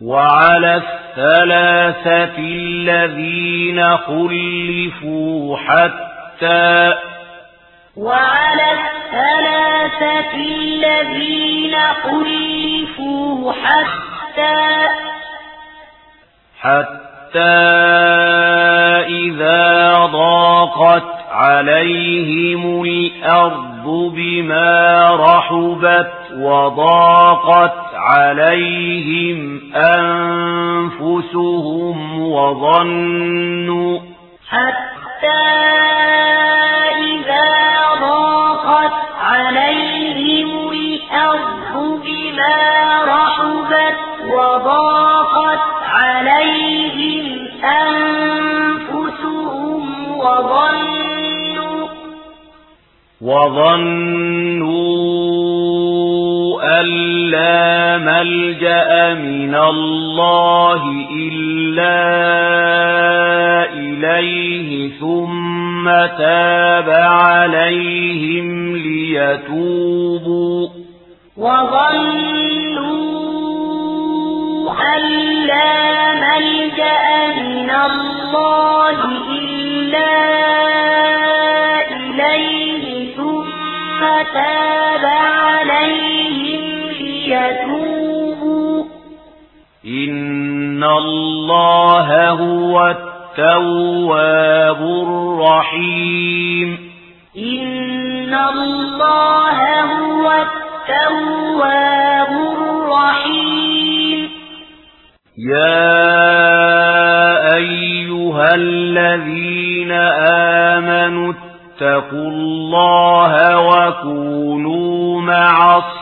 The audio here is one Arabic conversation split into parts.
وعلى الثلاثة الذين خلفوا حتى وعلى الثلاثة الذين خلفوا حتى حتى إذا ضاقت عليهم الأرض بما رحبت وضاقت عليهم أنفسهم وظنوا حتى إذا ضاقت عليهم الأرض بما رحبت وضاقت عليهم أنفسهم وظنوا وظنوا ألا ملجأ من الله إلا إليه ثم تاب عليهم ليتوبوا وظلوا أن لا ملجأ من الله إلا إليه ثم تاب عليهم يتوبوا. إن الله هو التواب الرحيم. إن الله هو التواب الرحيم. يا أيها الذين آمنوا اتقوا الله وكونوا مع الصالحين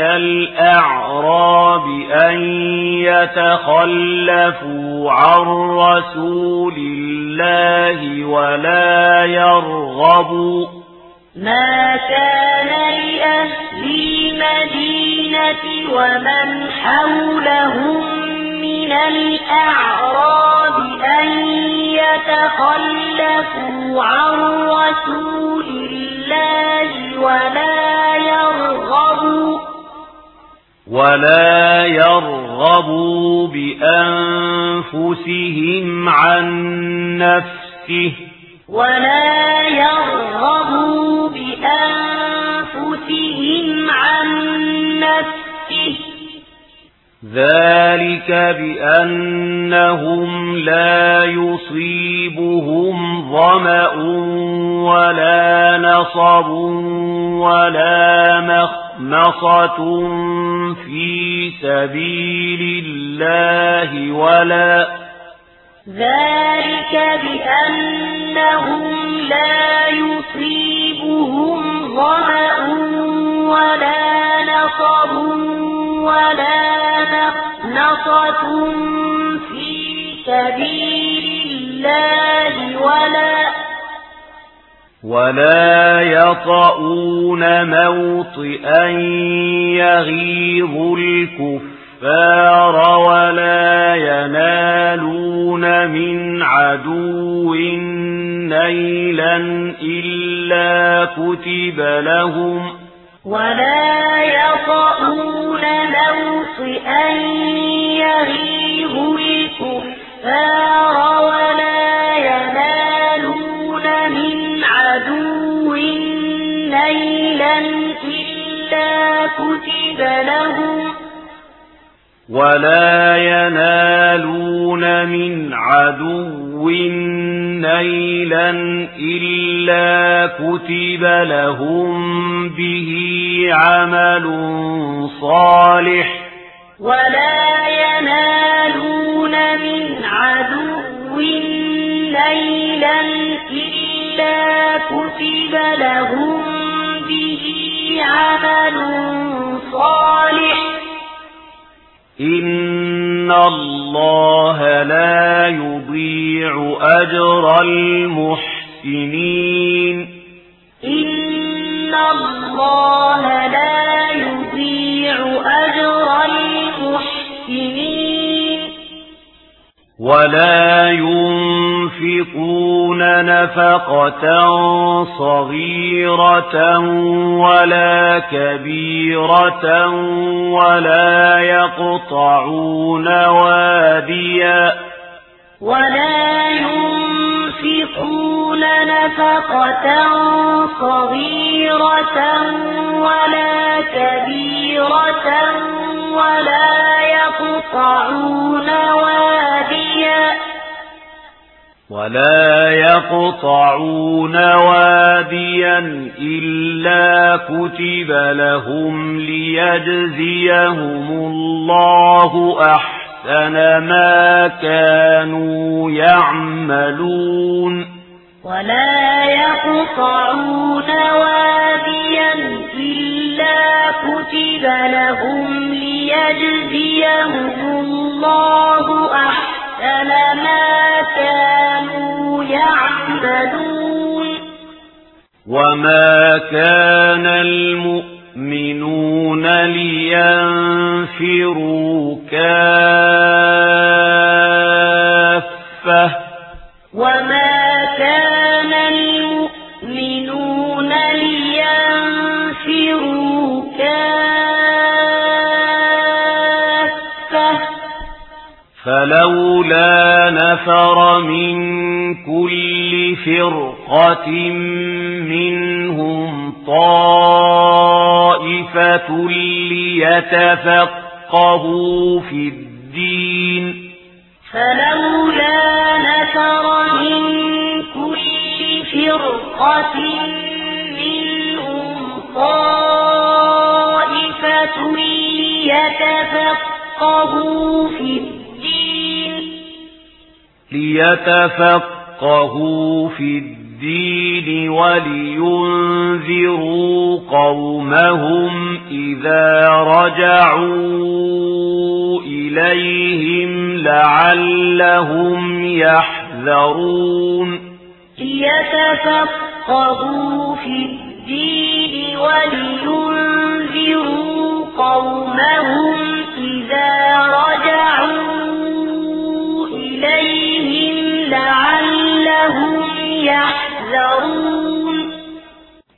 من الأعراب أن يتخلفوا عن رسول الله ولا يرغبوا ما كان لأهل الْمَدِينَةِ ومن حولهم من الأعراب أن يتخلفوا عن رسول الله ولا ولا يرغبوا بأنفسهم عن نفسه ولا يرغبوا بأنفسهم عن نفسه ذلك بأنهم لا يصيبهم ظمأ ولا نصب ولا مخ مخمصة في سبيل الله ولا ذلك بأنهم لا يصيبهم ظمأ ولا نصب ولا مخمصة في سبيل الله ولا ولا يطؤون موطئا يغيظ الكفار ولا ينالون من عدو نيلا إلا كتب لهم ولا يطؤون موطئا ولا ينالون من عدو نيلا إلا كتب لهم به عمل صالح ولا إن الله لا يضيع أجر المحسنين إن الله لا يضيع أجر المحسنين ولا ينفقون نفقة صغيرة ولا كبيرة ولا يقطعون واديا ولا ينفقون نفقة صغيرة ولا كبيرة ولا يقطعون واديا ولا يقطعون واديا إلا كتب لهم ليجزيهم الله أحسن ما كانوا يعملون ولا يقطعون واديا إلا كتب لهم ليجزيهم الله أحسن ما كانوا وما كان المؤمنون لينفروا كافة. وما كان المؤمنون لينفروا كافة. فلولا نفر من كل كل فرقة منهم طائفة ليتفقهوا في الدين. فلولا نَسَرَ من كل فرقة منهم طائفة ليتفقهوا في الدين. ليتفقهوا يفقهوا في الدين ولينذروا قومهم إذا رجعوا إليهم لعلهم يحذرون ليتفقهوا في الدين